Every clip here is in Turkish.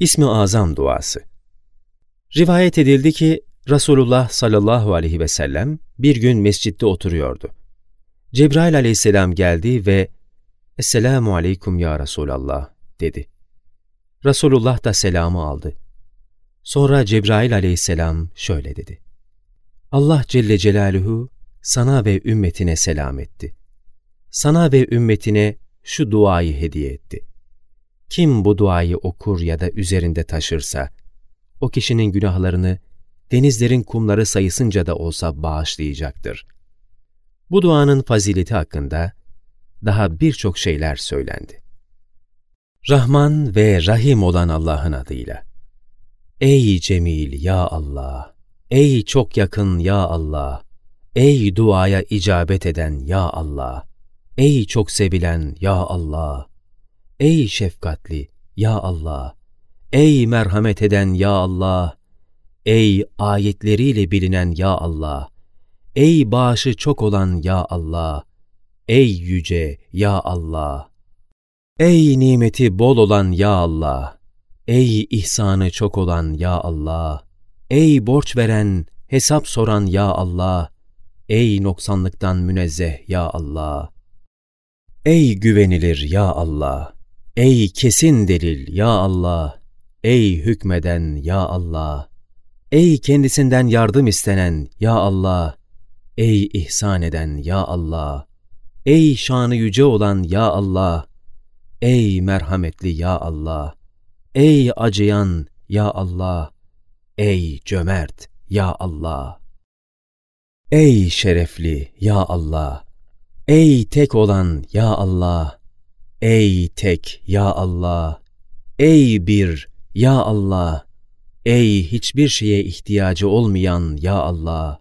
İsmi Azam duası. Rivayet edildi ki Resulullah sallallahu aleyhi ve sellem bir gün mescitte oturuyordu. Cebrail aleyhisselam geldi ve Esselamu aleyküm ya Resulallah dedi. Resulullah da selamı aldı. Sonra Cebrail aleyhisselam şöyle dedi. Allah Celle Celaluhu sana ve ümmetine selam etti. Sana ve ümmetine şu duayı hediye etti. Kim bu duayı okur ya da üzerinde taşırsa, o kişinin günahlarını denizlerin kumları sayısınca da olsa bağışlayacaktır. Bu duanın fazileti hakkında daha birçok şeyler söylendi. Rahman ve Rahim olan Allah'ın adıyla. Ey Cemil ya Allah! Ey çok yakın ya Allah! Ey duaya icabet eden ya Allah! Ey çok sevilen ya Allah! Ey şefkatli ya Allah! Ey merhamet eden ya Allah! Ey ayetleriyle bilinen ya Allah! Ey bağışı çok olan ya Allah! Ey yüce ya Allah! Ey nimeti bol olan ya Allah! Ey ihsanı çok olan ya Allah! Ey borç veren, hesap soran ya Allah! Ey noksanlıktan münezzeh ya Allah! Ey güvenilir ya Allah! Ey kesin delil ya Allah! Ey hükmeden ya Allah! Ey kendisinden yardım istenen ya Allah! Ey ihsan eden ya Allah! Ey şanı yüce olan ya Allah! Ey merhametli ya Allah! Ey acıyan ya Allah! Ey cömert ya Allah! Ey şerefli ya Allah! Ey tek olan ya Allah! Ey tek ya Allah! Ey bir ya Allah! Ey hiçbir şeye ihtiyacı olmayan ya Allah!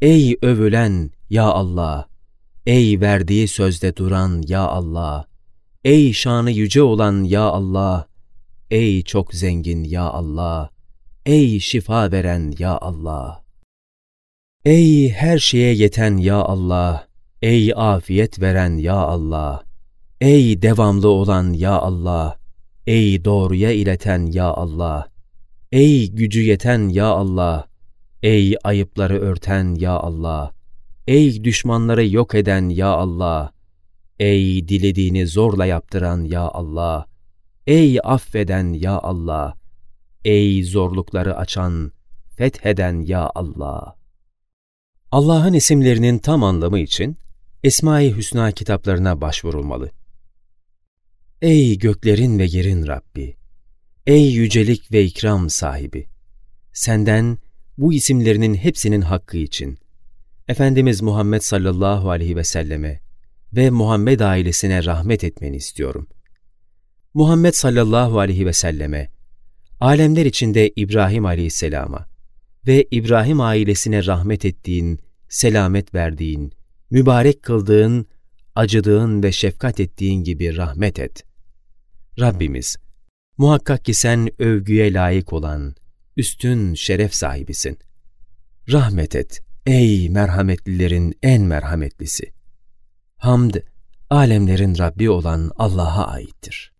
Ey övülen ya Allah! Ey verdiği sözde duran ya Allah! Ey şanı yüce olan ya Allah! Ey çok zengin ya Allah! Ey şifa veren ya Allah! Ey her şeye yeten ya Allah! Ey afiyet veren ya Allah! Ey devamlı olan ya Allah! Ey doğruya ileten ya Allah! Ey gücü yeten ya Allah! Ey ayıpları örten ya Allah! Ey düşmanları yok eden ya Allah! Ey dilediğini zorla yaptıran ya Allah! Ey affeden ya Allah! Ey zorlukları açan, fetheden ya Allah! Allah'ın isimlerinin tam anlamı için Esma-i Hüsna kitaplarına başvurulmalı. Ey göklerin ve yerin Rabbi! Ey yücelik ve ikram sahibi! Senden bu isimlerinin hepsinin hakkı için Efendimiz Muhammed sallallahu aleyhi ve selleme ve Muhammed ailesine rahmet etmeni istiyorum. Muhammed sallallahu aleyhi ve selleme, alemler içinde İbrahim aleyhisselama ve İbrahim ailesine rahmet ettiğin, selamet verdiğin, mübarek kıldığın, acıdığın ve şefkat ettiğin gibi rahmet et. Rabbimiz, muhakkak ki sen övgüye layık olan, üstün şeref sahibisin. Rahmet et ey merhametlilerin en merhametlisi. Hamd, alemlerin Rabbi olan Allah'a aittir.